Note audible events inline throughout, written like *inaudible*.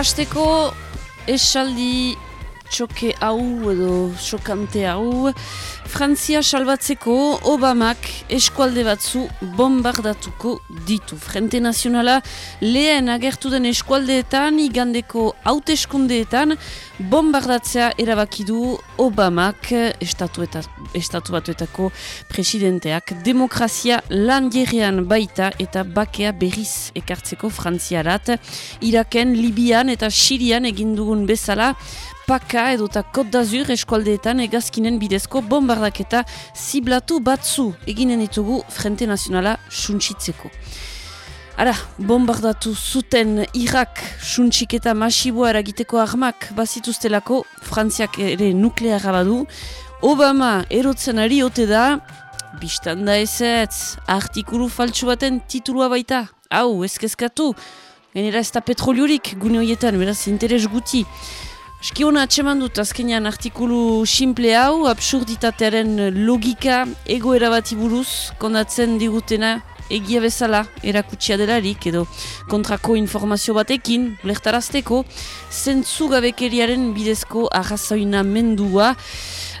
Hasteko esaldi txoke hau edo xokante hau Frantzia salbatzeko Obamak eskualde batzu bombardatuko ditu. Frente Nazionala lehen agertu den eskualdeetan igandeko hauteskundeetan bombardatzea erabaki du Obamak estatu, eta, estatu batuetako presidenteak demokrazia landierean baita eta bakea berriz ekartzeko Frantziarat. Iraken, Libian eta Sirian egindugun bezala Paka edo eta Côte d'Azur eskualdeetan egazkinen bidezko bombardaketa ziblatu batzu eginen ditugu Frente Nazionala suntsitzeko. Ara, bombardatu zuten Irak suntsiketa masiboa eragiteko armak bazituztelako, Frantziak ere nukleara badu, Obama erotzen ari ote da, biztan da ezetz, artikulu faltsu baten titulua baita, hau, ezkezkatu, genera ez da petroliorik gune horietan, beraz, interes guti. Eskiona atseman dut azkenean artikulu simple hau, absurditatearen logika egoera bat buruz kondatzen digutena egia bezala erakutsia delarik edo kontrako informazio batekin, lehtarazteko, zentzu gabekeriaren bidezko arrazoinamendua,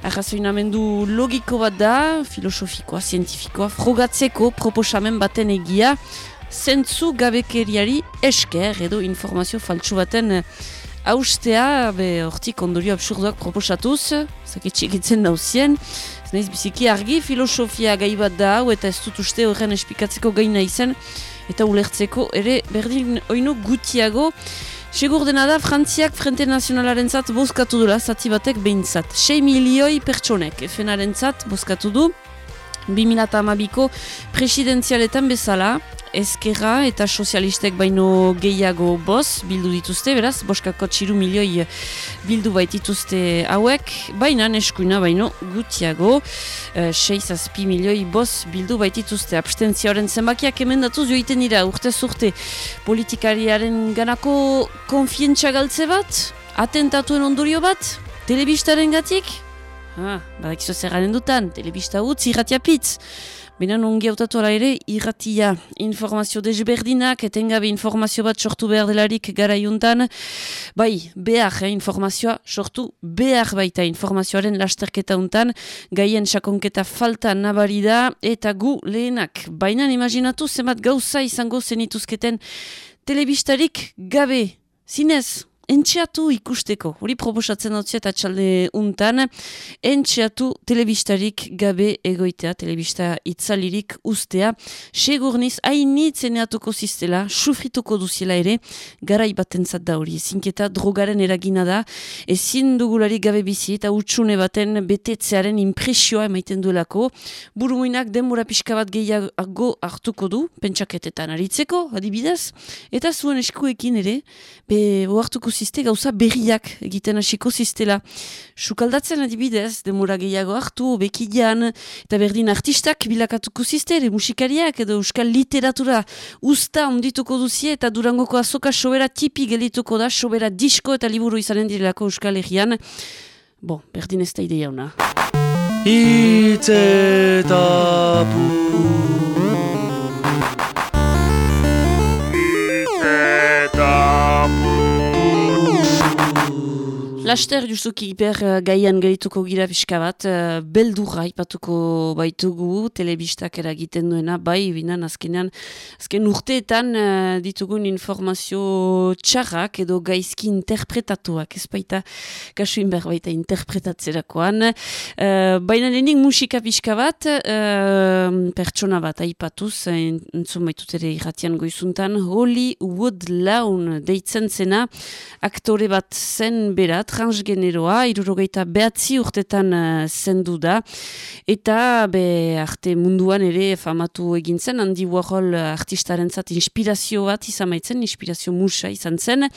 arrazoinamendu logiko bat da, filosofikoa, zientifikoa, frogatzeko proposamen baten egia, zentzu gabekeriari esker edo informazio faltsu baten haustea, be, hortik ondorio absurdoak proposatuz, zaketxik itzen dauzien, zenaiz biziki argi filosofia gai bat da hau, eta ez dut uste horren espikatzeko gaina izen, eta ulertzeko ere berdin oino gutiago, Segur dena da, Frantziak Frente Nazionalaren zat bozkatu dula, zati batek behintzat. 6 milioi pertsonek, efenaren zat bozkatu du, 2008ko presidenzialetan bezala, ezkerra eta sozialistek baino gehiago boz bildu dituzte, beraz, boskako txiru milioi bildu baitituzte hauek, baina neskuina baino gutiago, e, azpi milioi boz bildu baitituzte. Abstentzioaren zenbakiak emendatuz joiten dira urte. Zurte politikariaren ganako konfientza galtze bat, atentatuen ondorio bat, telebistaren gatik, Ah, badak izo zerraren dutan, telebista utz, irratia pitz. Benen ongi autatu ala ere, irratia informazio desberdinak, etengabe informazio bat sortu behar delarik gara juntan. Bai, behar eh, informazioa sortu behar baita informazioaren lasterketa untan, gaien sakonketa falta nabari da, eta gu lehenak. Baina imaginatu zemat gauza izango zenituzketen telebistarik gabe, zinez, entxeatu ikusteko, hori proposatzen dut eta txalde untan, entxeatu telebistarik gabe egoitea, telebista itzalirik ustea, segurniz hainitzen eatuko ziztela, sufrituko duziela ere, garai batentzat da hori, zinketa drogaren eragina da, ezin dugulari gabe bizi eta utxune baten betetzearen impresioa emaiten duelako, burumuinak denbora pixka bat gehiago hartuko du, pentsaketetan aritzeko, adibidez, eta zuen eskuekin ere, be, hartuko ziste gauza berriak egiten hasiko zistela. Sukaldatzen adibidez, demora gehiago hartu, bekidean, eta berdin artistak bilakatuko ziste, ere musikariak edo euskal literatura usta ondituko duzie eta durangoko azoka sobera tipi gelituko da, sobera disko eta liburu izanen direlako euskal egian. Bo, berdin ez da ideia una. Laster justuki hiper uh, gaian gerituko gira pixka bat, uh, beldurra ipatuko baitugu, telebistak eragiten duena, bai, binan azkenean, azken urteetan uh, ditugun informazio txarrak edo gaizki interpretatuak, ez baita, kasu inber baita interpretatzerakoan. Baina lehenik musika pixka bat, pertsona bat aipatuz, entzun baitut ere irratian goizuntan, Hollywood Laun deitzen zena, aktore bat zen berat, transgeneroa, irurogeita behatzi urtetan uh, zendu da, eta be arte munduan ere famatu egin zen, handi Warhol artistaren zat inspirazio bat izan maitzen, inspirazio musa izan zen,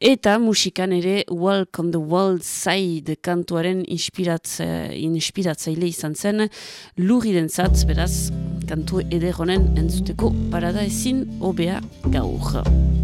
eta musikan ere Walk on the World Side kantuaren inspiratz, inspiratzaile izan zen, lurri den zat, beraz, kantu ederonen entzuteko parada ezin obea gaur.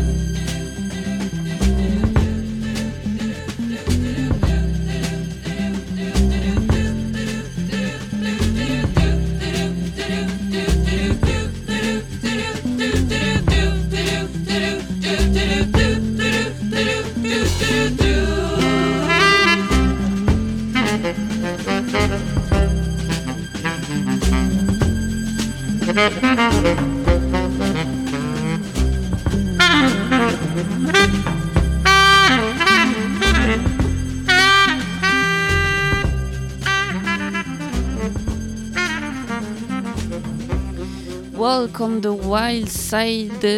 Welcome the Wild Side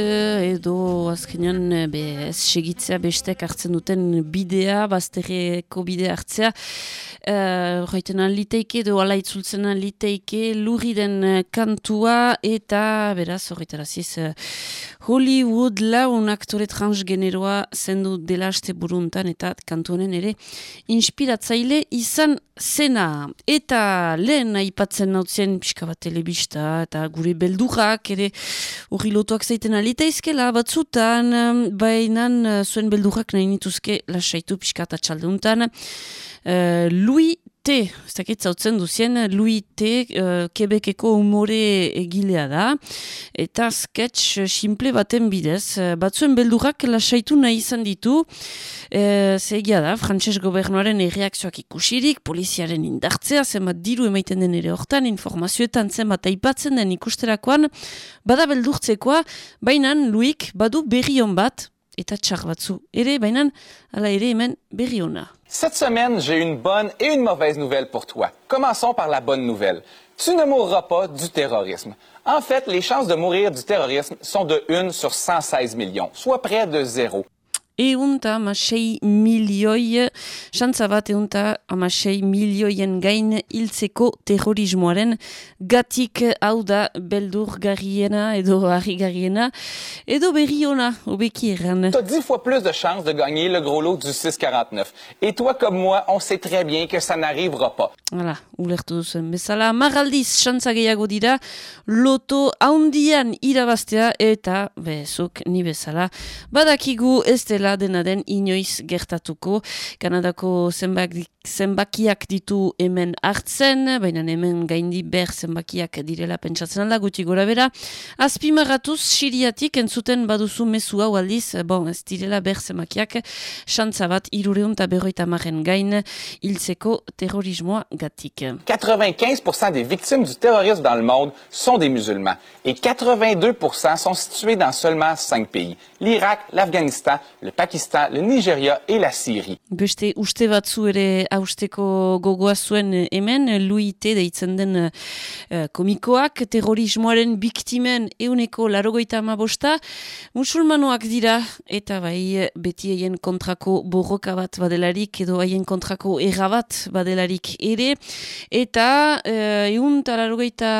edo azkenean be, segitzea bestek hartzen duten bidea, bazterreko bidea hartzea. Uh, liteike edo ala itzultzen liteike luriren uh, kantua eta beraz horretara ziz uh, Hollywood laun aktore transgeneroa zendu dela aste buruntan eta kantuanen ere inspiratzaile izan zena. Eta lehen aipatzen nautzen pixka bat telebista eta gure beldurrak ere hori lotuak zaiten alita izkela batzutan bainan zuen beldurrak nahi nituzke lasaitu pixka eta txaldeuntan. Uh, Louis T, ez dakit zautzen duzien, Louis T, uh, Quebeceko umore egilea da, eta sketch simple baten bidez. Uh, batzuen beldurrak lasaitu nahi izan ditu, uh, zegia da, frantses gobernuaren erreakzioak ikusirik, poliziaren indartzea, zenbat diru emaiten den ere hortan, informazioetan zenbat aipatzen den ikusterakoan, bada beldurtzekoa, bainan Louis badu berri bat, Cette semaine, j'ai une bonne et une mauvaise nouvelle pour toi. Commençons par la bonne nouvelle. Tu ne mourras pas du terrorisme. En fait, les chances de mourir du terrorisme sont de 1 sur 116 millions, soit près de zéro. Eunta amasei milioi, xantza bat eunta amasei milioien gain hiltzeko terrorismoaren gatik hau da beldur garriena edo harri garriena edo berri ona, obeki erran. T'as dix fois plus de chances de gagner le gros lot du 649. Et toi comme moi, on sait très bien que ça n'arrivera pas. Hala, ulertu duzen. Bezala, maraldiz xantza gehiago dira, loto haundian irabaztea eta, bezuk, ni bezala, badakigu ez dela dena den inoiz gertatuko. Kanadako zenbak, zenbakiak ditu hemen hartzen, baina hemen gaindi ber zenbakiak direla pentsatzen alda, guti gora bera. Azpimarratuz, siriatik entzuten baduzu mezu hau bon, ez direla ber zenbakiak, xantza bat irureun eta berroita maren gain, hiltzeko terrorismoa gatik. 95 des victimes du terrorisme dans le monde sont des musulmans et 82 sont situés dans seulement cinq pays. L'Irak, l'Afghanistan, le Pakistan, le Nigeria et la Syrie. Beste uste batzu ere hausteko gogoa zuen hemen, luite deitzen den uh, komikoak, terrorismoaren biktimen euneko larogoita amabosta, musulmanoak dira, eta bai beti haien kontrako borroka bat badelarik, edo haien kontrako errabat badelarik ere, eta uh, eun larogeita,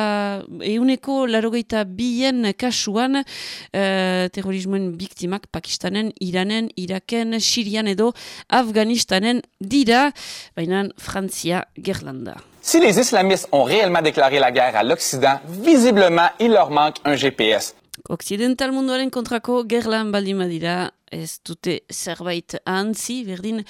euneko larogeita bien kasuan uh, terrorismoen Si les islamistes ont réellement déclaré la guerre à l'Occident, visiblement, il leur manque un GPS. Occidental munduaren kontrako gerlan baldin badira, ez dute zerbait ahantzi, berdin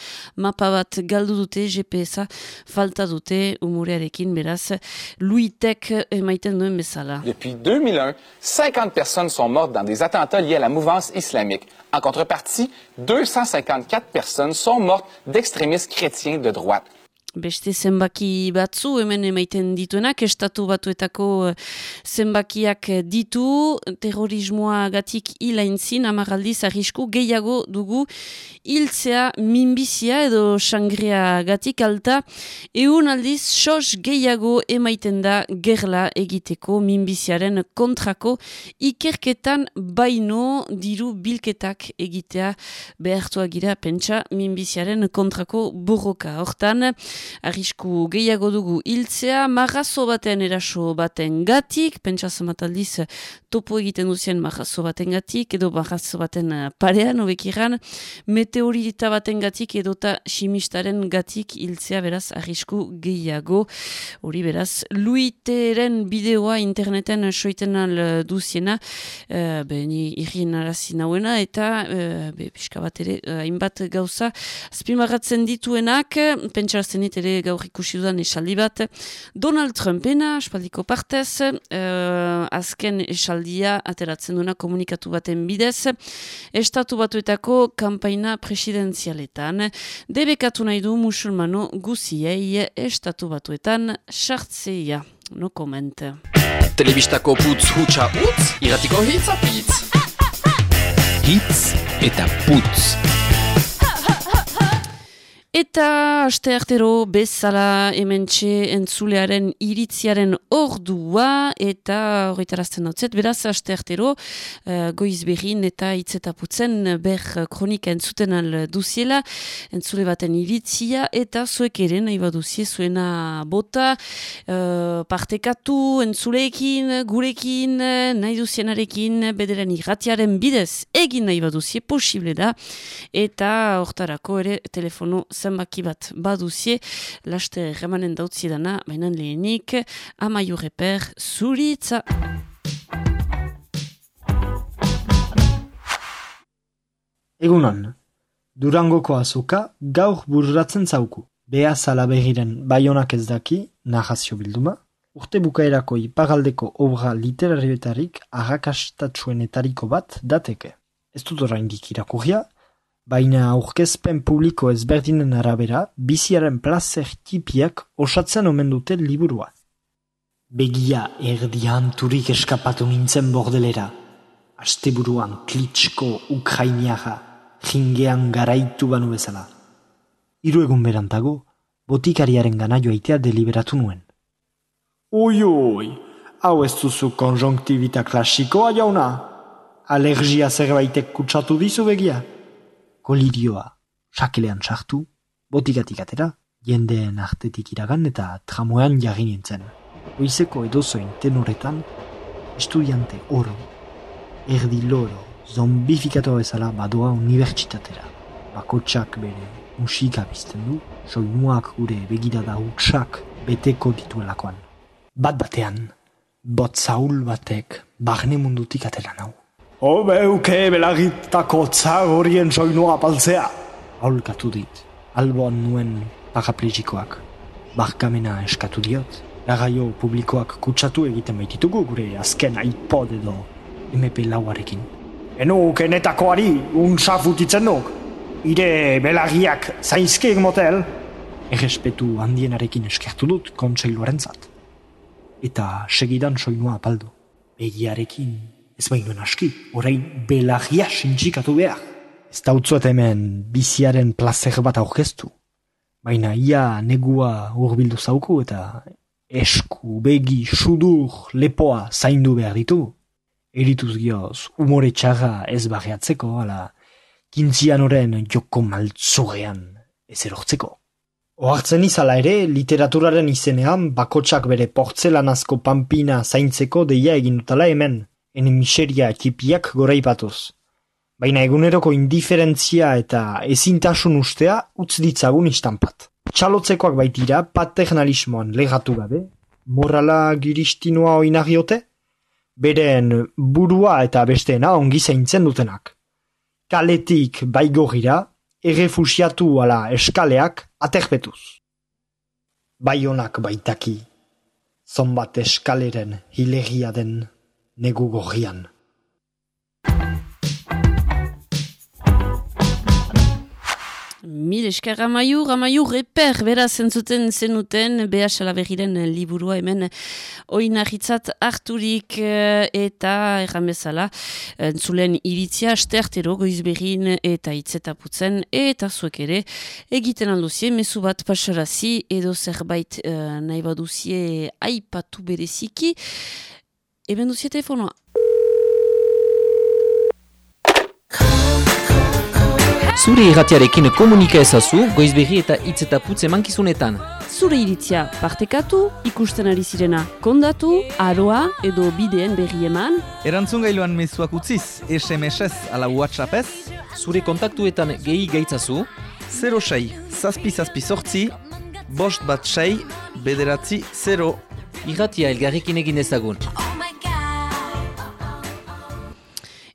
mapa bat galdu dute, GPS-a falta dute umurearekin, beraz, luitek emaiten duen bezala. Depuis 2001, 50 personnes sont mortes dans des attentats liés à la mouvance islamique. En contrepartie, 254 personnes sont mortes d'extrémistes chrétiens de droite. Beste zenbaki batzu hemen emaiten dituenak, estatu batuetako eh, zenbakiak ditu, terrorismoa gatik hilaintzin, amaraldiz arrisku gehiago dugu hiltzea minbizia edo sangria gatik alta, egun aldiz sos gehiago emaiten da gerla egiteko minbiziaren kontrako ikerketan baino diru bilketak egitea behartuagira pentsa minbiziaren kontrako burroka. Hortan, arrisku gehiago dugu hiltzea, marrazo baten eraso baten gatik, pentsa zamataldiz topo egiten duzien marrazo baten gatik, edo marrazo baten eh, parean, obekiran, meteorita baten gatik, edota simistaren gatik hiltzea beraz arrisku gehiago. Hori beraz, luiteren bideoa interneten soiten al duziena, uh, be, ni irrien arazi nauena, eta uh, be, pixka bat ere, hainbat gauza, azpimarratzen dituenak, pentsarazten ere gaur ikusi dudan esaldi bat. Donald Trumpena, espaldiko partez, uh, azken esaldia ateratzen duena komunikatu baten bidez, estatu batuetako kampaina presidenzialetan, debekatu nahi du musulmano guziei estatu batuetan sartzeia. No koment. Telebistako putz hutsa utz, iratiko hitz apitz. Hitz eta putz. Eta aste artero bezala hementxe entzulearen iritziaren ordua eta horretarazten dutzet. Beraz, aste artero uh, goiz behin eta itzetaputzen ber kronika entzuten al duziela, entzule baten iritzia eta zuek ere nahi baduzie zuena bota, uh, partekatu entzuleekin, gurekin, nahi duzienarekin, bederen irratiaren bidez egin nahi baduzie, posible da, eta hortarako ere telefono zenbaki bat baduzie, laste remanen dautzi dana, baina lehenik, amaiu reper, zuritza! Egunon, Durangoko azoka gaur burratzen zauku. Bea salabegiren baionak ez daki, narrazio bilduma, urte bukaerako ipagaldeko obra literarioetarik arrakastatsuenetariko bat dateke. Ez dut oraindik irakurria, baina aurkezpen publiko ezberdinen arabera biziaren plazer tipiak osatzen omen dute liburua. Begia erdian turik eskapatu nintzen bordelera, asteburuan klitsko ukrainiaga, jingean garaitu banu bezala. Hiru egun berantago, botikariaren gana joaitea deliberatu nuen. Oi, oi, hau ez duzu konjonktibita klasikoa jauna? Alergia zerbaitek kutsatu dizu begia? Kolirioa sakelean sartu, botikatik atera, jendeen artetik iragan eta tramoean jarri nintzen. Goizeko edozoin tenoretan, estudiante oro, erdi loro, zombifikatu bezala badoa unibertsitatera. Bakotsak bere musika bizten du, soinuak gure begirada utsak beteko dituelakoan. Bat batean, bot zaul batek barne mundutik atera nau. Obeuke belagitako tzar horien soinua paltzea! Aulkatu dit, alboan nuen paraplegikoak. Barkamena eskatu diot, garraio publikoak kutsatu egiten baititugu gure azken iPod edo MP lauarekin. Enuk enetakoari unsa futitzen nuk, ire belagiak zaizkik motel, errespetu handienarekin eskertu dut kontseiluaren zat. Eta segidan soinua apaldu. Begiarekin ez bainuen aski, orain belagia sintxikatu behar. Ez dautzuet hemen biziaren plazer bat aurkeztu. Baina ia negua urbildu zauku eta esku, begi, sudur, lepoa zaindu behar ditu. Erituz gioz, umore txarra ez barriatzeko, ala kintzian oren joko maltzugean ez erortzeko. Oartzen izala ere, literaturaren izenean bakotsak bere portzelanazko pampina zaintzeko deia egin dutala hemen, miseria ekipiak goraipatuz. Baina eguneroko indiferentzia eta ezintasun ustea utz ditzagun istampat. Txalotzekoak baitira paternalismoan legatu gabe, morala giristinoa oinagiote, beren burua eta besteena ongi zaintzen dutenak. Kaletik baigogira, errefusiatu ala eskaleak aterpetuz. Baionak baitaki, zonbat eskaleren hilegia den negu gorrian. Mil esker ramaiu, ramaiu reper bera zentzuten zenuten beha salaberriren liburua hemen oinahitzat harturik eh, eta erramezala zulen iritzia stertero goizberrin eta itzetaputzen eta zuek ere egiten alduzie mesu bat pasarazi edo zerbait uh, nahi baduzie aipatu bereziki eben duzie telefonoa Zure irratiarekin komunika ezazu, goizberri eta hitz eta putze mankizunetan. Zure iritzia partekatu, ikusten ari zirena kondatu, aroa edo bideen berri eman. Erantzun gailuan mezuak utziz, SMS-ez ala WhatsApp-ez, Zure kontaktuetan gehi gaitzazu, 06 zazpi zazpi sortzi, bost bat sei, bederatzi 0. irratia elgarrekin egin ezagun.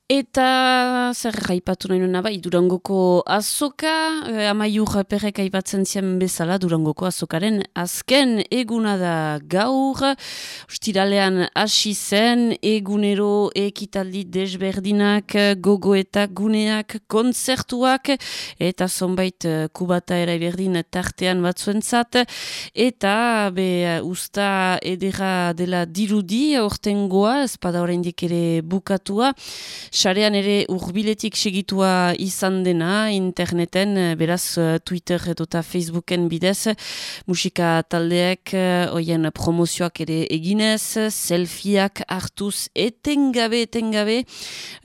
Eta zer jaipatu nahi nuna bai, Durangoko azoka, eh, amaiur perrek aipatzen zian bezala Durangoko azokaren azken eguna da gaur, ostiralean hasi zen, egunero ekitaldi desberdinak, gogoetak, guneak, kontzertuak, eta zonbait eh, kubata era berdin tartean batzuentzat, eta be usta edera dela dirudi, ortengoa, espada oraindik ere bukatua, Sarean ere urbiletik segitua izan dena, interneten, eh, beraz eh, Twitter edo eta Facebooken bidez, musika taldeek, hoien eh, promozioak ere eginez, selfieak hartuz etengabe, etengabe,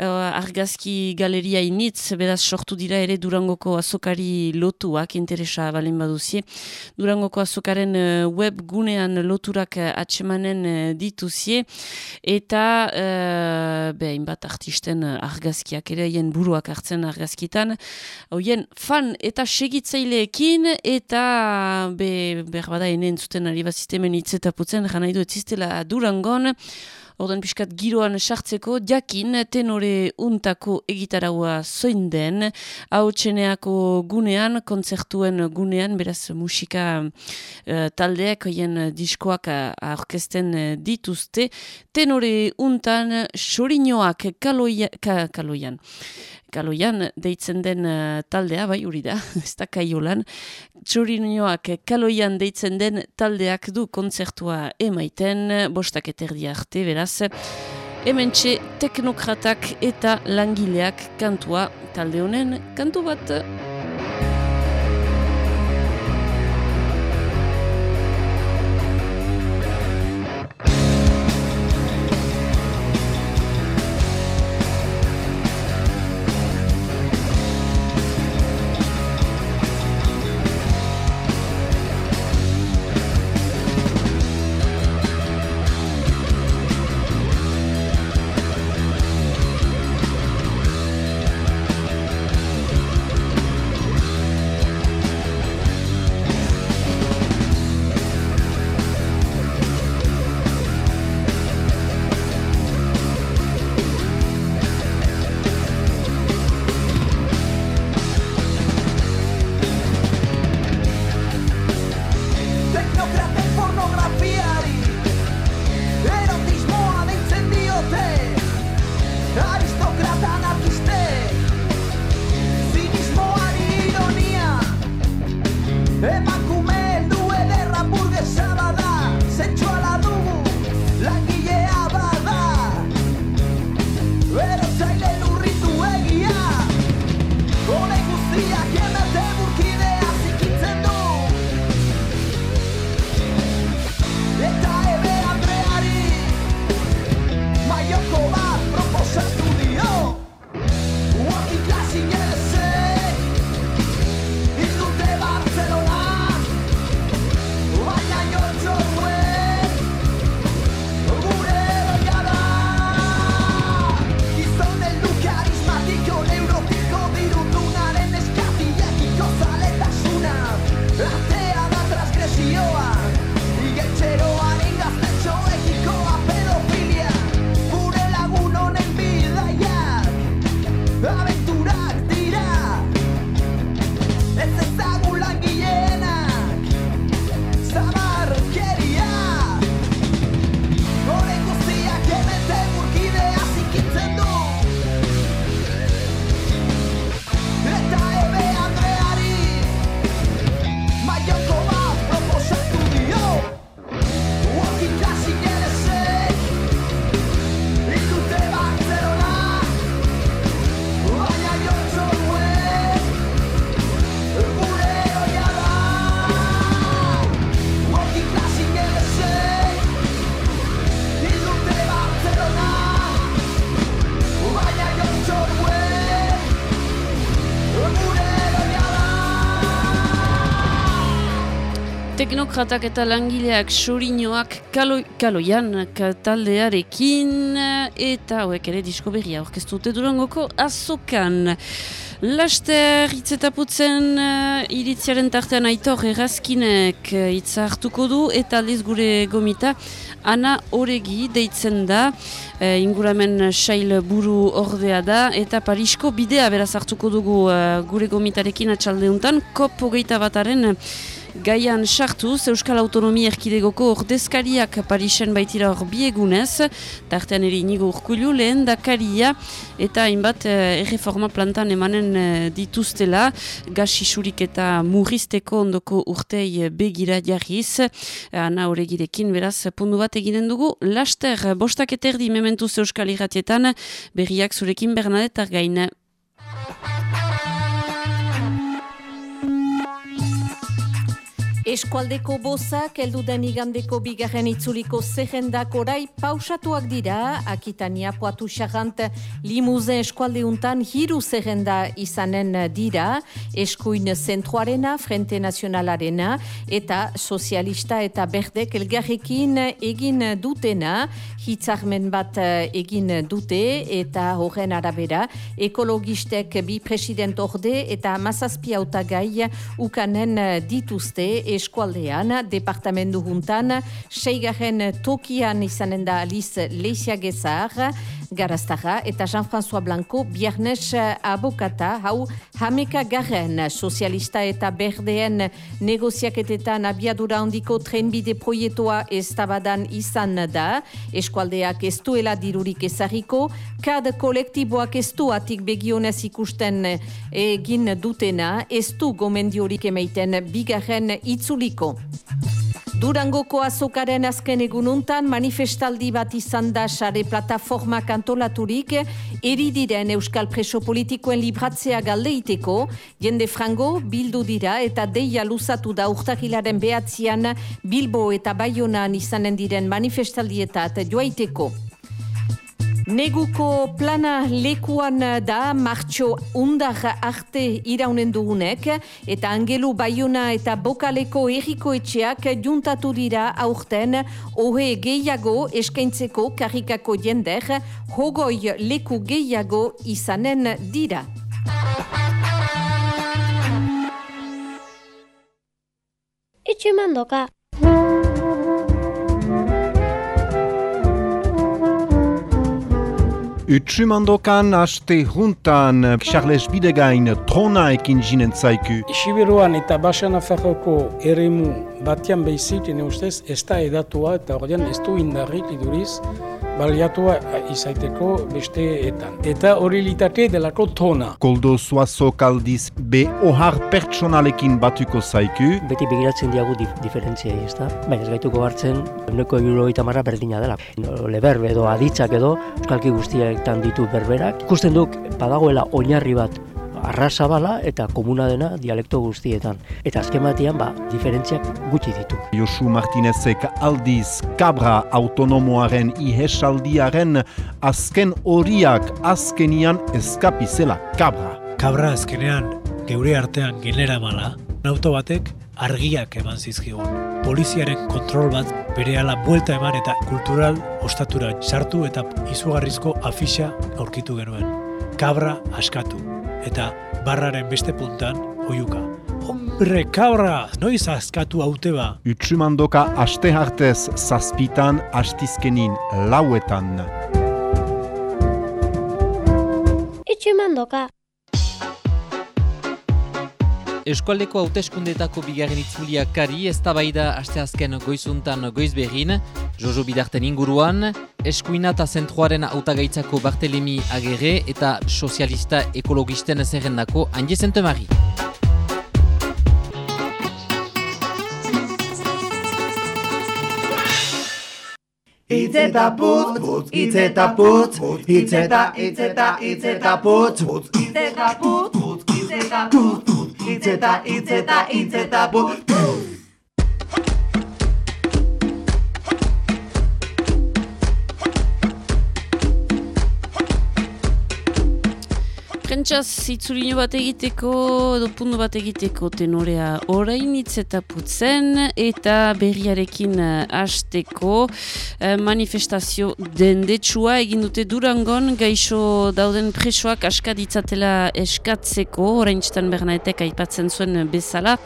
uh, argazki galeria initz, beraz sortu dira ere Durangoko azokari lotuak, interesa balen baduzie. Durangoko azokaren web gunean loturak atsemanen dituzie, eta uh, behin bat artisten argazkiak ere, hien buruak hartzen argazkitan, hoien fan eta segitzaileekin, eta be, berbada enen zuten ari bat sistemen itzetaputzen, jana idu etziztela durangon, Orden pixkat giroan sartzeko, jakin tenore untako egitaraua zoin den, hau txeneako gunean, kontzertuen gunean, beraz musika uh, taldeak, oien diskoak aurkezten dituzte, tenore untan, sorinoak kaloia, ka, kaloian kaloian deitzen den uh, taldea, bai, hori da, *laughs* ez da kaiolan, txorinioak kaloian deitzen den taldeak du kontzertua emaiten, bostak eterdi arte, beraz, hemen txe teknokratak eta langileak kantua talde honen kantu bat. Teknokratak eta langileak sorinoak kalo, kaloian taldearekin eta hauek ere disko berria orkestute durangoko azokan. Laster hitzetaputzen uh, iritziaren tartean aitor erazkinek uh, hitza hartuko du eta aldiz gure gomita Ana Oregi deitzen da, uh, inguramen sail buru ordea da eta Parisko bidea beraz hartuko dugu uh, gure gomitarekin atxaldeuntan, kop hogeita bataren Gaian sartuz, Euskal Autonomia Erkidegoko ordezkariak Parisen baitira hor biegunez, tartean ere inigo urkulu lehen dakaria eta hainbat eh, erreforma plantan emanen eh, dituztela, gasisurik eta murrizteko ondoko urtei begira jarriz, ana horregirekin beraz pundu bat eginen dugu, laster bostak eterdi mementuz Euskal Iratietan, berriak zurekin Bernadetar gaine. Eskualdeko bozak, eldu den igandeko bigarren itzuliko zerrendak orai pausatuak dira, Akitania poatu xarrant limuzen eskualdeuntan hiru zerrenda izanen dira, eskuin zentroarena, Frente Nazionalarena, eta sozialista eta berdek elgarrekin egin dutena, hitzarmen bat egin dute, eta horren arabera, ekologistek bi president orde eta mazazpi autagai ukanen dituzte, eskualdean, departamendu juntan, seigarren tokian izanen da Aliz Leizia Gezar, garaztara, eta Jean-François Blanco, biarnes abokata, hau hameka garren sozialista eta berdeen negoziaketetan abiadura handiko trenbide proietoa ez tabadan izan da, eskualdeak ez duela dirurik ezariko, kad kolektiboak ez du atik begionez ikusten egin dutena, ez du gomendiorik emeiten bigarren itzuliko. Durangoko azokaren azken egununtan manifestaldi bat izan da sare plataforma kantolaturik eridiren euskal preso politikoen libratzea galdeiteko, jende frango bildu dira eta deia luzatu da urtakilaren behatzean Bilbo eta Bayonan izanen diren manifestaldietat joaiteko. Neguko plana lekuan da martxo undar arte iraunen dugunek eta angelu baiuna eta bokaleko erriko etxeak juntatu dira aurten ohe gehiago eskaintzeko karikako jender hogoi leku gehiago izanen dira. Etxe mandoka. Utsumandokan aste juntan Charles Bidegain trona ekin jinen zaiku. Sibiruan eta Basan Afarroko eremu batian behizik, ene ustez, ez da edatua eta horrean ez du indarrik iduriz baliatua izaiteko besteetan. Eta hori litate delako tona. Koldo zuazo kaldiz be ohar pertsonalekin batuko zaiku. Beti begiratzen diagu dif diferentziai, ez da? Baina ez gaituko hartzen, euneko euro marra berdina dela. Leber edo aditzak edo, euskalki guztiak ditu berberak. Ikusten duk, badagoela oinarri bat arrasabala eta komuna dena dialekto guztietan. Eta azken batean, ba, diferentziak gutxi ditu. Josu Martinezek aldiz kabra autonomoaren ihesaldiaren azken horiak azkenian eskapizela kabra. Kabra azkenean geure artean gilera mala, auto batek argiak eman zizkigun. Poliziaren kontrol bat bere ala buelta eman eta kultural ostatura sartu eta izugarrizko afixa aurkitu genuen. Kabra askatu eta barraren beste puntan oiuka. Hombre, kabra, noiz askatu haute ba? Utsumandoka aste hartez zazpitan astizkenin lauetan. Utsumandoka. Eskualdeko hauteskundetako bigarren itzulia kari ez da asteazken goizuntan goizbegin, Jojo Bidarten inguruan, eskuina eta zentruaren autagaitzako Bartelemi Agerre eta sozialista ekologisten zerrendako Anje Zentemari. Itzeta putz, putz, itzeta putz, itzeta, itzeta, itzeta putz, putz, itzeta putz, putz, itzeta putz, itzeta, itzeta, itzeta putz, Prentxaz, itzulino bat egiteko, edo bat egiteko tenorea orain putzen, eta berriarekin eh, hasteko eh, manifestazio dendetsua egin dute durangon, gaixo dauden presoak askaditzatela eskatzeko, orain txetan bernaetek aipatzen zuen bezala.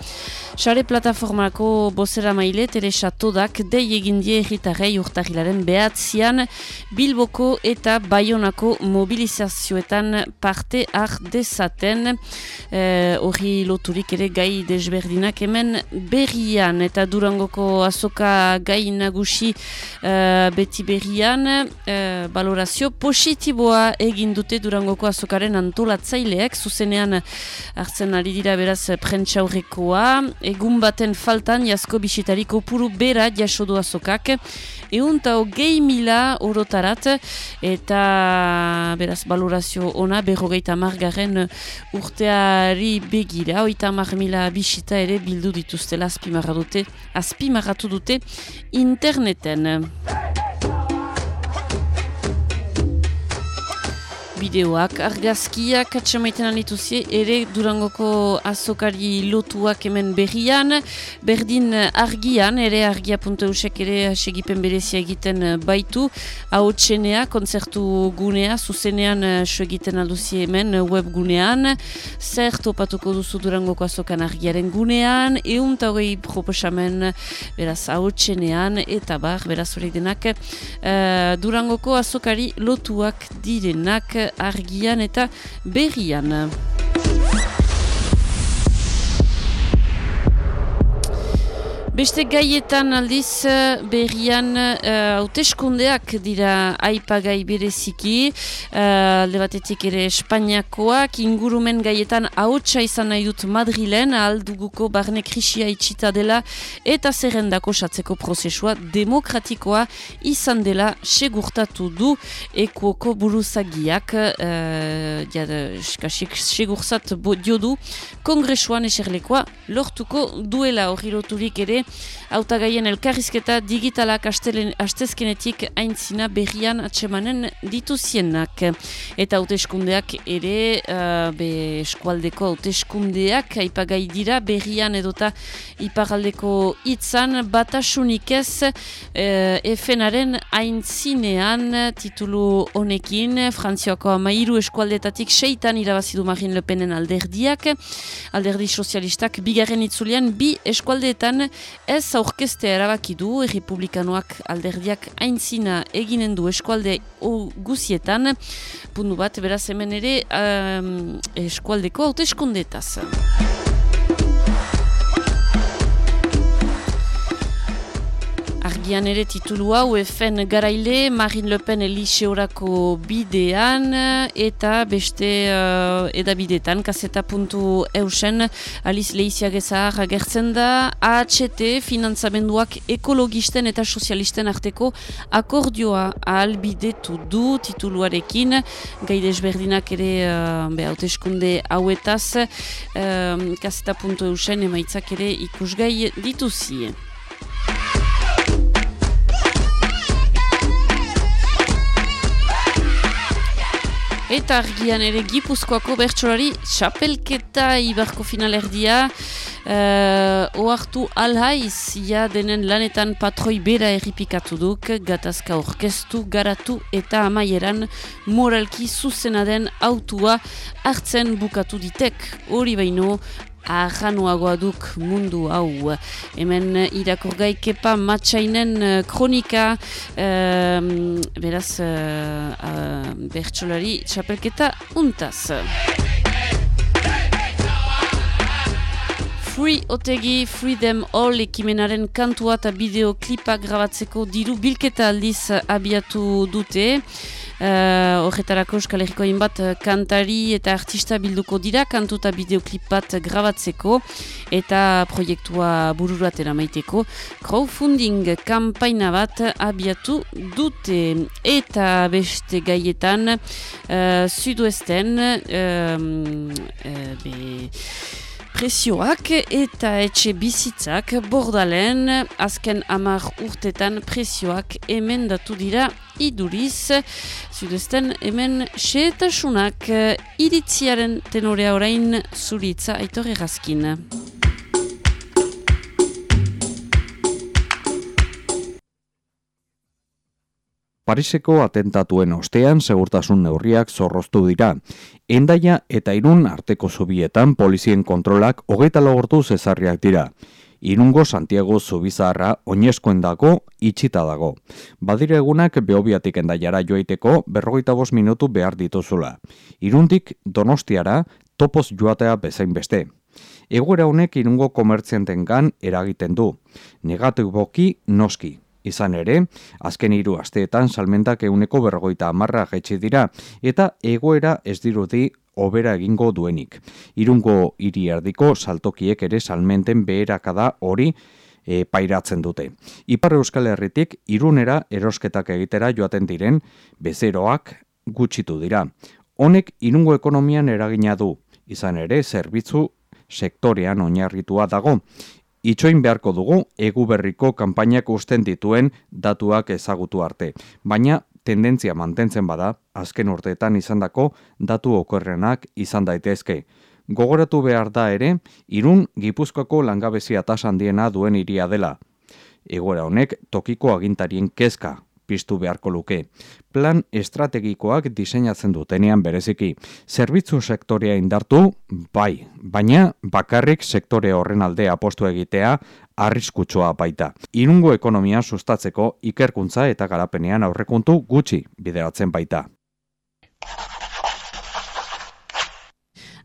Sare plataformako bozera maile, Teresa Todak, dei egin die erritarrei urtahilaren behatzean, Bilboko eta Bayonako mobilizazioetan parte har dezaten. Eh, hori loturik ere gai desberdinak hemen berrian. Eta durangoko azoka gai nagusi uh, beti berrian uh, balorazio positiboa egin dute durangoko azokaren antolatzaileak zuzenean hartzen ari dira beraz prentsaurrekoa. Egun baten faltan jasko bisitariko puru bera jasodu azokak. Egun eta hogei mila orotarat. Eta beraz balorazio ona berrogeita margarren urteari begira, oita mar mila bisita ere bildu dituztela azpimarratu dute, azpimarratu dute interneten. Bideoak, argazkiak atxamaiten alituzie, ere durangoko azokari lotuak hemen berrian, berdin argian, ere argia.eusek ere segipen berezia egiten baitu, hau txenea, konzertu gunea, zuzenean so egiten alduzie hemen web gunean, zer topatuko duzu durangoko azokan argiaren gunean, eun eta hogei proposamen beraz hau txenean, eta bar, beraz horiek denak, uh, durangoko azokari lotuak direnak, argian eta berrian. Beste gaietan aldiz eh, berrian uh, hauteskundeak dira aipagai bereziki, uh, alde batetik ere Espainiakoak, ingurumen gaietan hautsa izan nahi dut Madrilen, alduguko barne krisia itxita dela, eta zerrendako satzeko prozesua demokratikoa izan dela segurtatu du ekuoko buruzagiak, uh, ja, segurzat dio du, kongresuan eserlekoa lortuko duela. Hori loturik ere, Hautagaien elkarrizketa digitalak astezkenetik aintzina berrian atsemanen dituzienak. Eta hauteskundeak ere, uh, be eskualdeko hauteskundeak aipagai dira berrian edota iparaldeko hitzan batasunik ez uh, efenaren aintzinean titulu honekin Frantziako amairu eskualdetatik seitan irabazidu Marine Le Penen alderdiak, alderdi sozialistak bigarren itzulean bi eskualdeetan ez aurkestea erabaki du errepublikanoak alderdiak aintzina eginen du eskualde guzietan. Puntu bat beraz hemen ere um, eskualdeko haute argian ere titulu hau efen garaile Marine Le Pen eliseorako bidean eta beste uh, edabidetan kaseta puntu eusen Alice Leiziagezar agertzen da AHT finantzamenduak ekologisten eta sozialisten arteko akordioa ahalbidetu du tituluarekin gaide esberdinak ere uh, hauteskunde hauetaz uh, kaseta puntu eusen emaitzak ere ikusgai dituzie. Eta argian ere gipuzkoako bertsolari txapelketa ibarko finalerdia uh, oartu alhaiz. Ja denen lanetan patroi bera erripikatu duk gatazka orkestu, garatu eta amaieran moralki zuzena den autua hartzen bukatu ditek. Hori baino ahanoagoa duk mundu hau. Hemen irakorgai kepa matxainen uh, kronika uh, beraz uh, uh, bertsolari txapelketa untaz. Free Otegi, Free Them All ekimenaren kantua eta bideoklipa grabatzeko diru bilketa aldiz abiatu dute. Uh, horretarako Euskal Herriko bat kantari eta artista bilduko dira kantu eta bideoklip bat grabatzeko eta proiektua bururatera maiteko crowdfunding kampaina bat abiatu dute eta beste gaietan uh, sudoesten uh, uh, presioak eta etxe bizitzak bordalen azken amar urtetan presioak emendatu dira iduriz. Zudezten hemen xeetasunak iritziaren tenorea orain zuritza aitorre razkin. Pariseko atentatuen ostean segurtasun neurriak zorroztu dira. Endaia eta irun arteko zubietan polizien kontrolak hogeita logortu zezarriak dira. Irungo Santiago Zubizarra oinezkoen dago itxita dago. Badire egunak behobiatik endaiara joaiteko berrogeita bos minutu behar dituzula. Irundik donostiara topoz joatea bezain beste. Egoera honek irungo komertzientengan eragiten du. Negatu boki noski, Izan ere, azken hiru asteetan salmentak euneko berrogoita amarra gaitxe dira, eta egoera ez dirudi obera egingo duenik. Irungo hiri erdiko saltokiek ere salmenten beherakada hori e, pairatzen dute. Ipar Euskal Herritik irunera erosketak egitera joaten diren bezeroak gutxitu dira. Honek irungo ekonomian eragina du, izan ere zerbitzu sektorean oinarritua dago, Itxoin beharko dugu egu berriko kanpainak usten dituen datuak ezagutu arte. Baina tendentzia mantentzen bada, azken urteetan izandako datu okorrenak izan daitezke. Gogoratu behar da ere, irun gipuzkoako langabezia tasandiena duen iria dela. Egoera honek tokiko agintarien kezka piztu beharko luke. Plan estrategikoak diseinatzen dutenean bereziki. Zerbitzu sektorea indartu, bai, baina bakarrik sektore horren alde apostu egitea arriskutsua baita. Irungo ekonomia sustatzeko ikerkuntza eta garapenean aurrekontu gutxi bideratzen baita.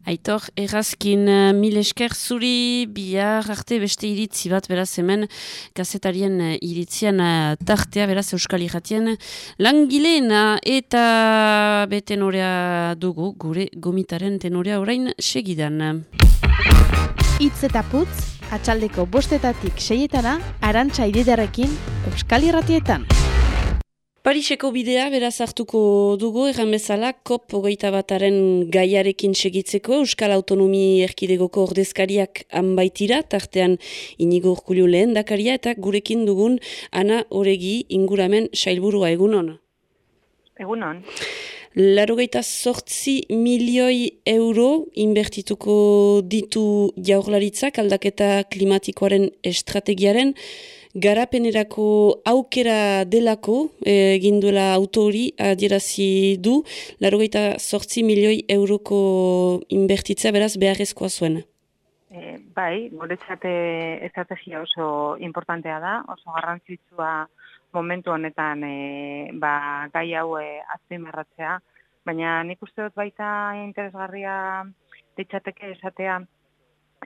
Aitor, errazkin uh, mil esker zuri bihar arte beste iritzi bat beraz hemen gazetarien uh, iritzian uh, tartea beraz euskal irratien langileena eta betenorea dugu gure gomitaren tenorea orain segidan. Itz eta putz, atxaldeko bostetatik seietana, arantxa ididarekin euskal irratietan. Pariseko bidea beraz hartuko dugu erran bezala COP hogeita bataren gaiarekin segitzeko Euskal Autonomi Erkidegoko ordezkariak anbaitira, tartean inigo urkulio lehen dakaria eta gurekin dugun ana horegi inguramen sailburua egunon. Egunon. Larogeita sortzi milioi euro inbertituko ditu jaurlaritzak aldaketa klimatikoaren estrategiaren garapenerako aukera delako eh, egin duela autori adierazi du, larogeita sortzi milioi euroko inbertitzea beraz beharrezkoa zuen. E, bai, guretzate estrategia oso importantea da, oso garrantzitsua momentu honetan e, ba, gai hau e, azpimarratzea, baina nik uste dut baita interesgarria ditzateke esatea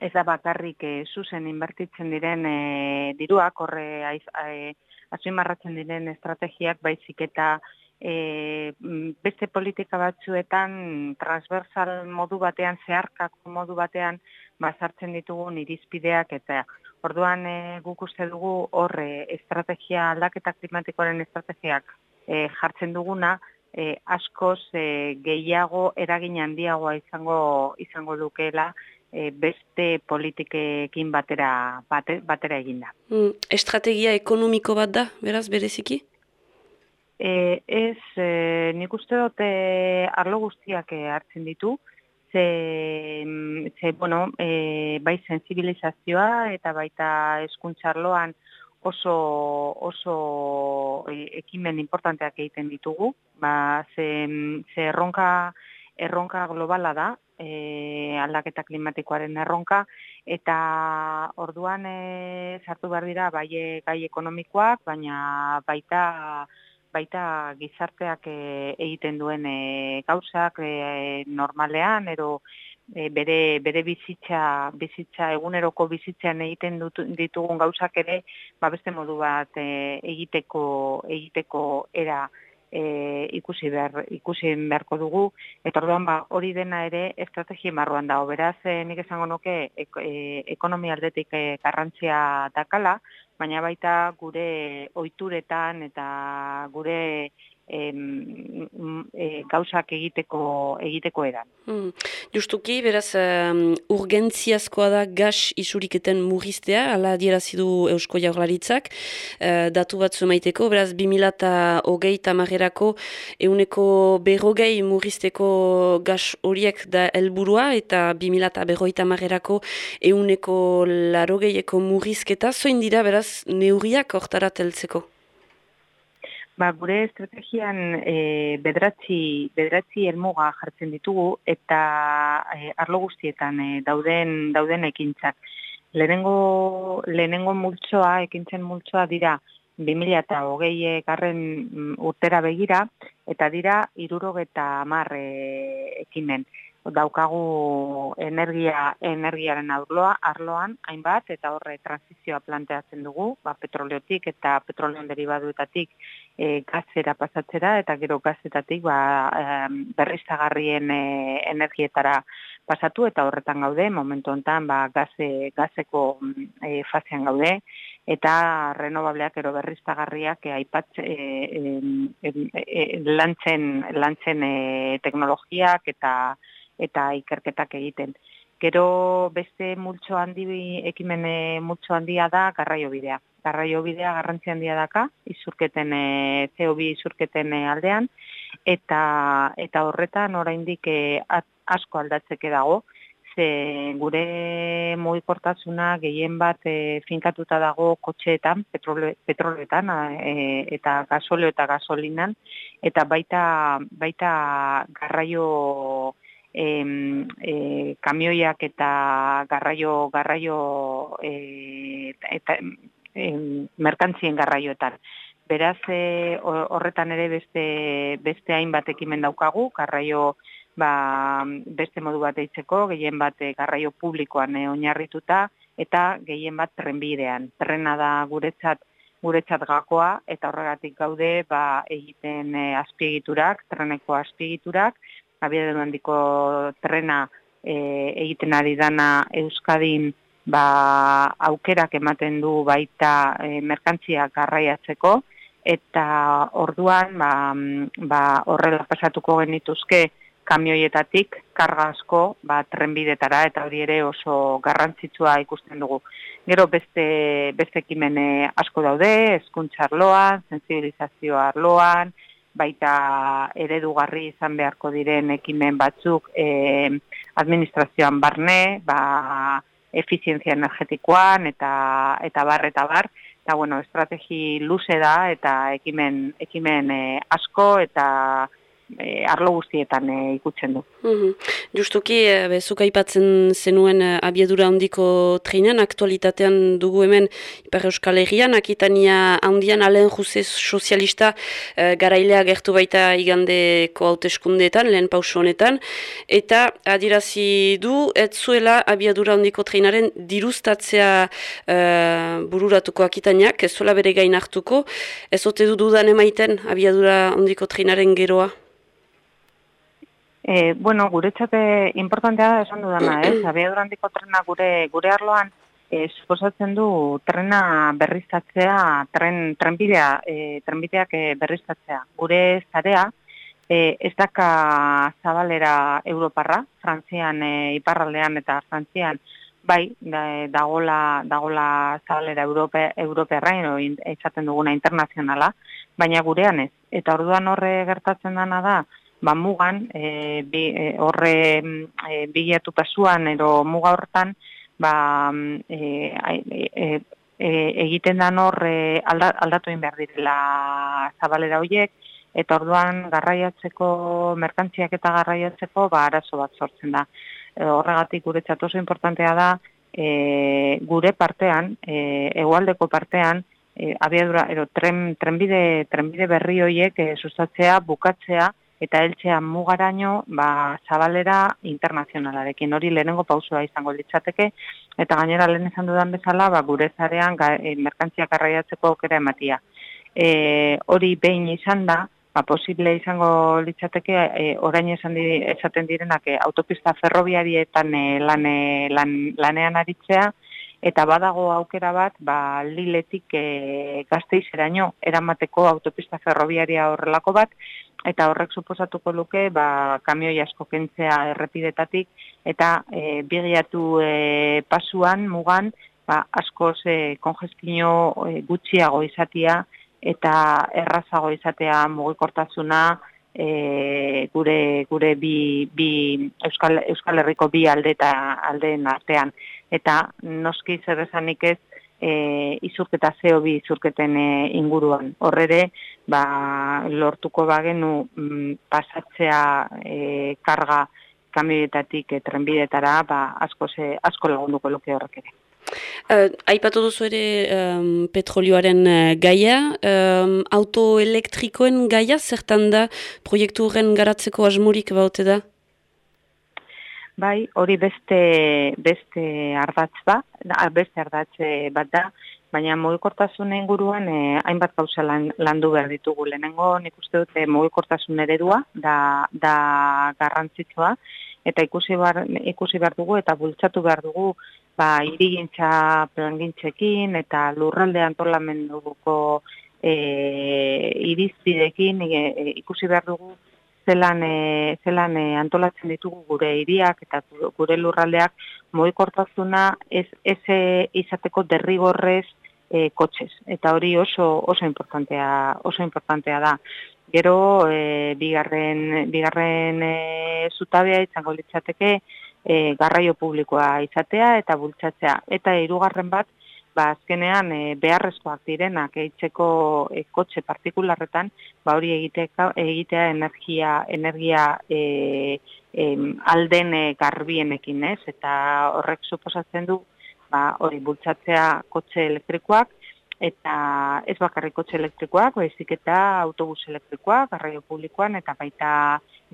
ez da bakarrik e, zuzen inbertitzen diren e, diruak, horre e, azimarratzen diren estrategiak, baizik eta e, beste politika batzuetan transversal modu batean, zeharkako modu batean, bazartzen ditugun irizpideak eta orduan e, guk uste dugu horre estrategia aldaketa klimatikoaren estrategiak e, jartzen duguna e, askoz e, gehiago eragin handiagoa izango izango dukeela e, beste politikekin batera bate, batera eginda. Mm, estrategia ekonomiko bat da, beraz, bereziki? E, ez, e, nik uste dute arlo guztiak hartzen ditu, ze, ze bueno, e, bai sensibilizazioa eta baita eskuntzarloan oso, oso ekimen importanteak egiten ditugu, ba, ze, ze erronka, erronka globala da, e, aldaketa klimatikoaren erronka, eta orduan e, sartu behar dira bai gai ekonomikoak, baina baita baita gizarteak e, egiten duen e, gauzak e, normalean, ero e, bere, bere bizitza, bizitza, eguneroko bizitzan egiten ditugun gauzak ere, ba beste modu bat e, egiteko, egiteko era, e, ikusi behar ikusi beharko dugu. Eta orduan ba hori dena ere estrategia marruan dago. Beraz e, nik esango nuke e, ekonomia aldetik e, garrantzia dakala baina baita gure ohituretan eta gure em, e, gauzak egiteko egiteko eran. Hmm. Justuki, beraz, um, urgentziazkoa da gas isuriketen murriztea, ala dierazidu Eusko Jaurlaritzak, uh, datu bat zumaiteko, beraz, 2008 tamarrerako euneko berrogei murrizteko gas horiek da helburua eta 2008 berroi tamarrerako euneko larogeieko murrizketa, zoin dira, beraz, neuriak hortarat heltzeko? Ba, gure estrategian e, bedratzi, bedratzi elmuga jartzen ditugu eta e, arlo guztietan e, dauden, dauden ekintzak. Lehenengo, lehenengo multsoa, ekintzen multsoa dira 2000 eta hogei garren mm, urtera begira eta dira irurogeta mar e, ekimen daukagu energia energiaren arloa arloan hainbat eta horre transizioa planteatzen dugu, ba petroleotik eta petroleon derivaduetatik e, gazera pasatzera eta gero gazetatik ba berriztagarrien e, energietara pasatu eta horretan gaude momentu hontan ba gaze gazeko e, fasean gaude eta renovableak ero berriztagarriak e, aipatze e, e, e, lantzen lantzen e, teknologiak eta eta ikerketak egiten. Gero beste multxo handi, ekimene multxo handia da garraio bidea. Garraio bidea garrantzi handia daka, izurketen, e, CO2 izurketen e, aldean, eta, eta horretan oraindik e, asko aldatzeke dago, ze gure mugikortasuna gehien bat e, finkatuta dago kotxeetan, petrole, petroleetan e, eta gasoleo eta gasolinan, eta baita, baita garraio e, kamioiak eta garraio garraio e, eta e, merkantzien garraioetan. Beraz e, horretan ere beste beste hainbat ekimen daukagu, garraio ba, beste modu bat eitzeko, gehien bat e, garraio publikoan e, oinarrituta eta gehien bat trenbidean. Trena da guretzat guretzat gakoa eta horregatik gaude ba, egiten e, azpiegiturak, treneko azpiegiturak, abiadero handiko trena e, egiten ari dana Euskadin ba, aukerak ematen du baita e, merkantzia garraiatzeko, eta orduan ba, ba, horrela pasatuko genituzke kamioietatik karga asko ba, trenbidetara eta hori ere oso garrantzitsua ikusten dugu. Gero beste, beste ekimene asko daude, eskuntza arloan, sensibilizazio arloan, baita eredugarri izan beharko diren ekimen batzuk e, administrazioan barne, ba, efizientzia energetikoan eta eta bar eta bar. Eta bueno, estrategi luze da eta ekimen ekimen e, asko eta e, arlo guztietan e, ikutzen du. Mm Justuki, e, bezuk aipatzen zenuen e, abiedura handiko treinan, aktualitatean dugu hemen Ipar Euskal Herrian, akitania handian alen juze sozialista e, garailea gertu baita igandeko hauteskundeetan, lehen pausu honetan, eta adirazi du, ez zuela abiedura handiko treinaren diruztatzea e, bururatuko akitaniak, ez zuela bere gain hartuko, ez ote du dudan emaiten abiadura handiko treinaren geroa? E, bueno, guretzate importantea da esan dudana, ez? Abiadura handiko trena gure gure arloan e, suposatzen du trena berriztatzea, tren, trenbidea, e, trenbideak e, berriztatzea. Gure zarea, e, ez daka zabalera Europarra, Frantzian, e, Iparraldean eta Frantzian, bai, da, dagola, dagola zabalera Europe, Europearra, izaten duguna internazionala, baina gurean ez. Eta orduan horre gertatzen dana da, ba mugan, e, bi, e, horre e, bilatu pasuan, edo muga hortan, ba, e, e, e, egiten dan hor e, aldatu egin behar direla zabalera horiek, eta orduan garraiatzeko, merkantziak eta garraiatzeko, ba, arazo bat sortzen da. E, horregatik guretzat oso importantea da, e, gure partean, e, egualdeko partean, e, abiadura, ero, tren, trenbide, trenbide berri horiek e, sustatzea, bukatzea, eta heltzea mugaraino ba, zabalera internazionalarekin hori lehenengo pausua izango litzateke eta gainera lehen esan dudan bezala ba, gure zarean ga, e, merkantziak arraiatzeko aukera ematia. E, hori behin izan da, ba, posible izango litzateke e, orain esan di, esaten direnak e, autopista ferrobiarietan e, lan, lan, lanean aritzea, eta badago aukera bat, ba, liletik e, gazteizeraino eramateko autopista ferrobiaria horrelako bat, eta horrek suposatuko luke ba, kamioi asko kentzea errepidetatik. Eta e, bigiatu e, pasuan mugan ba, askoz e, kongestino e, gutxiago izatea eta errazago izatea mugikortasuna e, gure gure bi, bi Euskal, Euskal Herriko bi alde eta aldeen artean eta noski zer esanik ez e, izurketa zeo bi izurketen e, inguruan. Horrere, ba, lortuko bagenu mm, pasatzea e, karga kamioetatik e, trenbidetara, ba, asko, ze, asko lagunduko luke horrek ere. Uh, aipatu duzu ere um, petrolioaren uh, gaia, um, autoelektrikoen gaia, zertan da proiektu garatzeko asmurik baute da? Bai, hori beste beste ardatz ba, beste ardatz eh, bat da, baina mugikortasun inguruan eh, hainbat gauza lan, landu behar ditugu. Lehenengo nik uste dute mugikortasun eredua da, da garrantzitsua eta ikusi behar, ikusi behar dugu eta bultzatu behar dugu ba, irigintza plangintzekin eta lurralde antolamenduko eh, irizpidekin eh, ikusi behar dugu zelan, e, zelan e, antolatzen ditugu gure hiriak eta gure lurraldeak moikortazuna ez, ez e, izateko derrigorrez e, kotxez. Eta hori oso oso importantea, oso importantea da. Gero, e, bigarren, bigarren e, zutabea izango litzateke e, garraio publikoa izatea eta bultzatzea. Eta hirugarren bat, ba azkenean e, beharrezkoak direnak eitzeko e, kotxe partikularretan, ba hori egiteka, egitea energia energia e, e, alden garbienekin, ez? Eta horrek suposatzen du ba hori bultzatzea kotxe elektrikoak eta ez bakarrik kotxe elektrikoak, baizik eta autobus elektrikoak, garraio publikoan, eta baita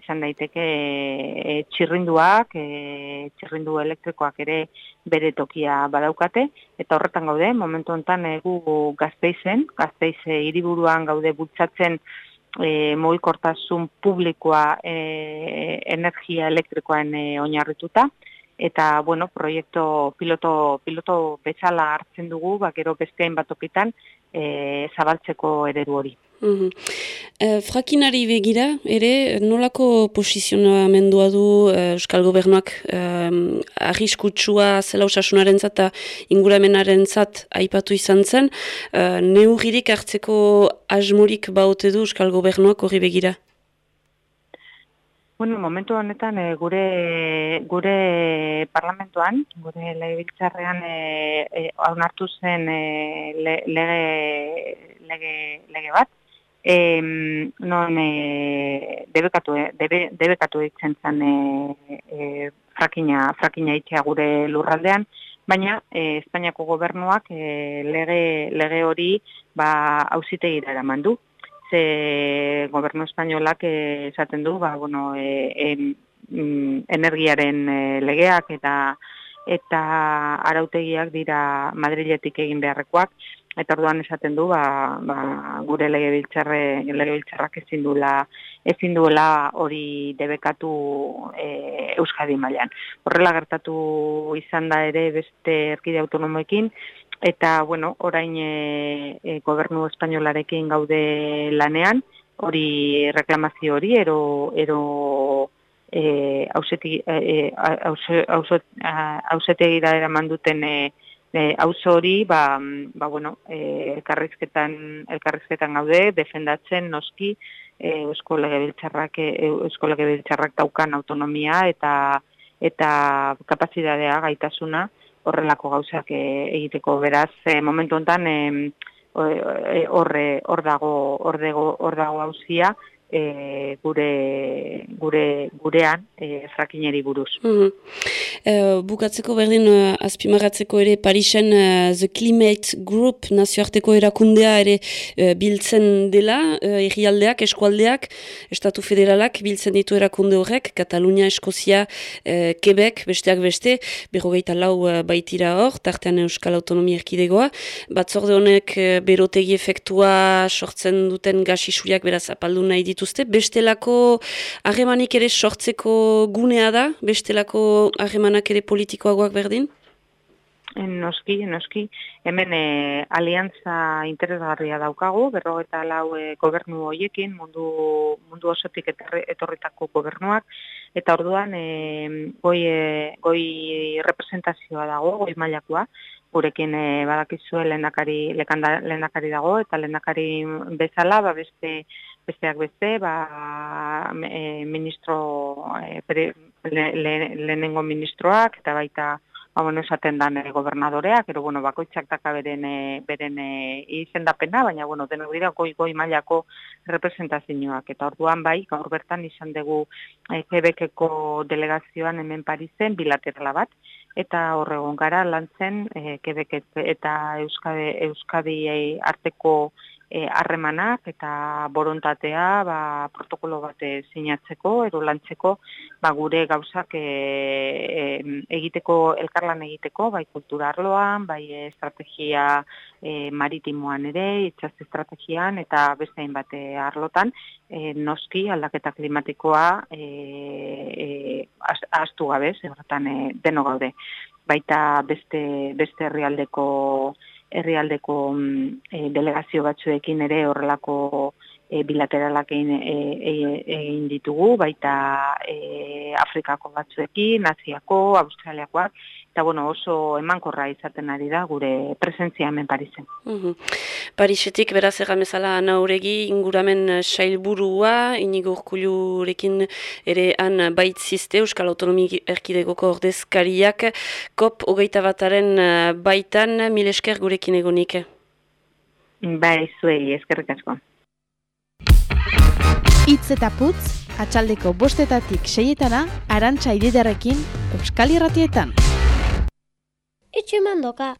izan daiteke e, txirrinduak, e, txirrindu elektrikoak ere bere tokia badaukate, eta horretan gaude, momentu honetan egu gazteizen, gazteize hiriburuan gaude bultzatzen e, mogikortasun publikoa e, energia elektrikoan e, oinarrituta, eta bueno, proiektu piloto piloto bezala hartzen dugu, ba gero bestein batokitan e, zabaltzeko eredu hori. Mm frakinari begira, ere, nolako posizionamendua du e, Euskal Gobernuak e, arriskutsua zela osasunaren zat eta inguramenaren zat aipatu izan zen, e, neugririk hartzeko asmurik baute du Euskal Gobernuak hori begira? Bueno, momentu honetan e, gure gure parlamentuan, gure legebiltzarrean eh e, onartu zen e, lege, lege, lege bat e, non e, debekatu, debe, debekatu ditzen zen e, e, frakina, frakina itxea gure lurraldean, baina e, Espainiako gobernuak e, lege, lege hori ba, hausitegira eraman du. Ze gobernu espainolak esaten du, ba, bueno, e, e, energiaren legeak eta eta arautegiak dira Madriletik egin beharrekoak, eta orduan esaten du ba, ba, gure legebiltzarre legebiltzarrak ezin duela ezin duela hori debekatu e, Euskadi mailan. Horrela gertatu izan da ere beste erkide autonomoekin eta bueno, orain e, e, gobernu espainolarekin gaude lanean, hori reklamazio hori ero ero eh auseti eh ausetegira eraman duten e, auzo hori ba, ba bueno, e, elkarrizketan elkarrizketan gaude defendatzen noski e, Eusko Legebiltzarrak e, Eusko Legebiltzarrak daukan autonomia eta eta kapasitatea gaitasuna horrelako gauzak e, egiteko. Beraz e, momentu hontan e, horre hor dago hor dago hor dago auzia e, gure gure gurean e, frakineri buruz. Mm bukatzeko berdin uh, azpimagatzeko ere Parisen uh, The Climate Group nazioarteko erakundea ere biltzen dela. Uh, eskualdeak, estatu federalak biltzen ditu erakunde horrek, Katalunia, Eskozia, uh, Quebec, besteak beste, berrogeita lau uh, baitira hor, tartean Euskal Autonomia Erkidegoa, batzorde honek uh, berotegi efektua sortzen duten gasisuriak beraz apaldu nahi ditu dituzte, bestelako harremanik ere sortzeko gunea da, bestelako harremanak ere politikoagoak berdin? Noski, noski. Hemen e, aliantza interesgarria daukagu, berrogeta lau e, gobernu hoiekin, mundu, mundu osotik etorritako gobernuak, eta orduan e, goi, e, goi representazioa dago, goi mailakoa, gurekin e, badakizue lehendakari, lehendakari dago, eta lehendakari bezala, ba beste besteak beste, ba, e, ministro, e, pre, le, le, lehenengo ministroak, eta baita, ba, bueno, esaten dan e, gobernadoreak, ero, bueno, bakoitzak daka beren, beren e, izendapena, baina, bueno, denok dira, goi, goi mailako representazioak, eta orduan bai, gaur bertan izan dugu e, Quebeceko delegazioan hemen Parisen bilaterala bat, eta horregon gara lantzen e, Quebec eta Euskadi, Euskadi arteko E, harremanak eta borontatea ba, protokolo bate sinatzeko, edo lantzeko ba, gure gauzak e, e, egiteko, elkarlan egiteko, bai kulturarloan, bai estrategia e, maritimoan ere, itxaz estrategian eta beste bate arlotan, e, noski aldaketa klimatikoa e, e, astu gabe, zerretan e, deno gaude. Baita beste, beste herrialdeko herrialdeko e, delegazio batzuekin ere horrelako e, bilateralak egin, egin ditugu, baita e, Afrikako batzuekin, Aziako, Australiakoak, eta bueno, oso emankorra izaten ari da gure presentzia hemen Parisen. Mm Parisetik beraz erramezala nauregi inguramen sailburua, inigo urkulurekin ere han baitzizte Euskal Autonomi Erkidegoko ordezkariak, kop hogeita bataren baitan mil esker gurekin egonik. Bai, zuei, eskerrik asko. Itz eta putz, atxaldeko bostetatik seietana, arantxa ididarekin, Euskal Irratietan. Itxu mandoka.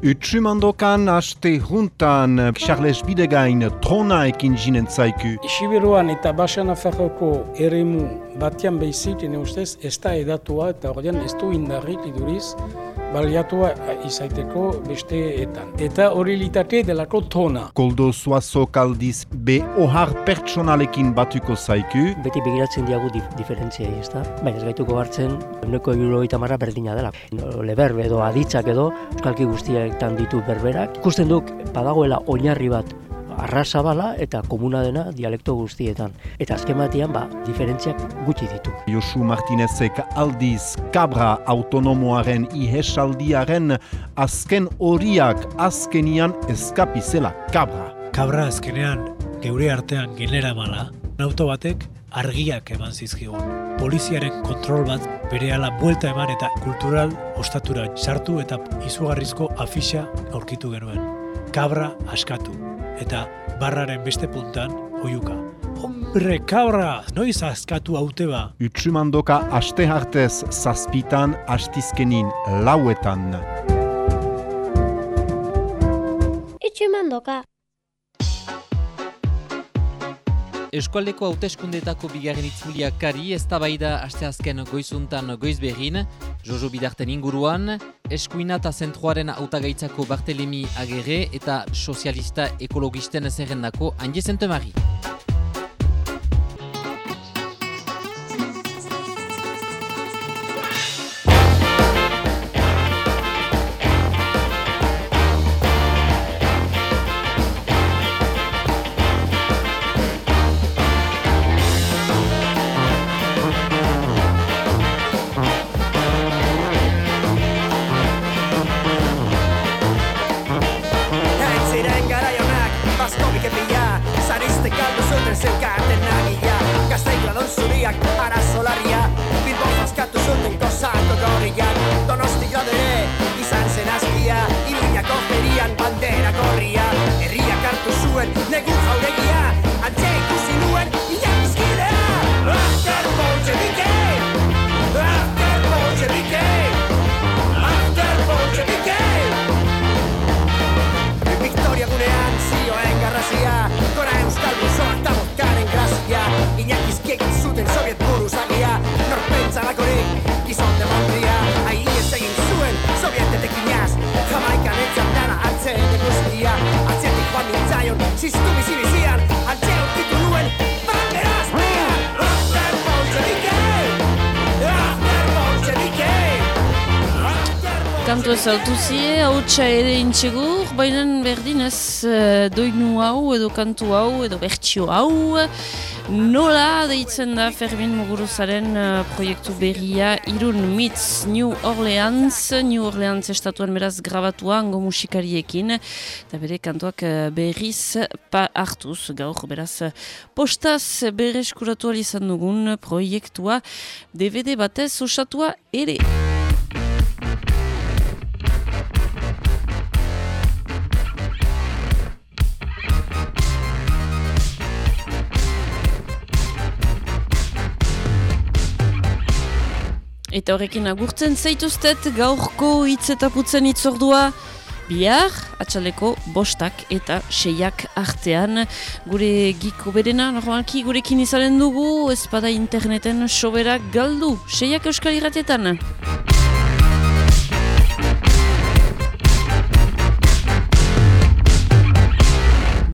Utsumandokan aste juntan Charles Bidegain trona ekin jinen zaiku. Sibiruan eta Basan Aferroko eremu batian behizik, ustez, ez da edatua eta horrean ez du indarrik iduriz baliatua izaiteko besteetan. Eta hori litate delako tona. Koldo zuazo kaldiz be ohar pertsonalekin batuko zaiku. Beti begiratzen diagu dif diferentzia ez da. Baina ez gaituko hartzen, euneko euroita marra berdina dela. Leber edo aditzak edo, euskalki guztiak ditu berberak. Ikusten duk, badagoela oinarri bat arrasabala eta komuna dena dialekto guztietan. Eta azken batean, ba, diferentziak gutxi ditu. Josu Martinezek aldiz kabra autonomoaren ihesaldiaren azken horiak azkenian eskapizela kabra. Kabra azkenean geure artean genera mala, auto batek argiak eman zizkigun. poliziaren kontrol bat berehala buelta eman eta kultural ostatura sartu eta izugarrizko afixa aurkitu genuen. Kabra askatu eta barraren beste puntan oiuka. Hombre, kabra, noiz askatu haute ba? Utsumandoka aste hartez zazpitan astizkenin lauetan. Itxumandoka. Eskualdeko hauteskundetako bigarren itzulia kari ez da bai da asteazken goizuntan goiz behin, Jojo Bidarten inguruan, eskuina eta zentruaren hautagaitzako Bartelemi Agerre eta sozialista ekologisten zerrendako Andi Zentemari. Ziztu bizi bizian Antze aurkitu nuen bandera azpia After Bolshevike After Bolshevike Kantu ez autuzie, hautsa ere intxegur, baina berdin ez eh, doinu hau edo kantu hau edo bertsio hau. Nola deitzen da Fermin Muguruzaren eh, proiektu berria Irun Meets New Orleans, New Orleans estatuan beraz grabatua hango musikariekin, eta bere kantuak eh, berriz pa hartuz gaur beraz postaz berreskuratu ahal izan dugun proiektua DVD batez osatua ere. Eta horrekin agurtzen zaituztet gaurko hitz eta putzen hitzordua bihar, atxaleko bostak eta seiak artean. Gure giko berena, normalki gurekin izanen dugu, ezpada interneten soberak galdu, seiak euskal irratetan.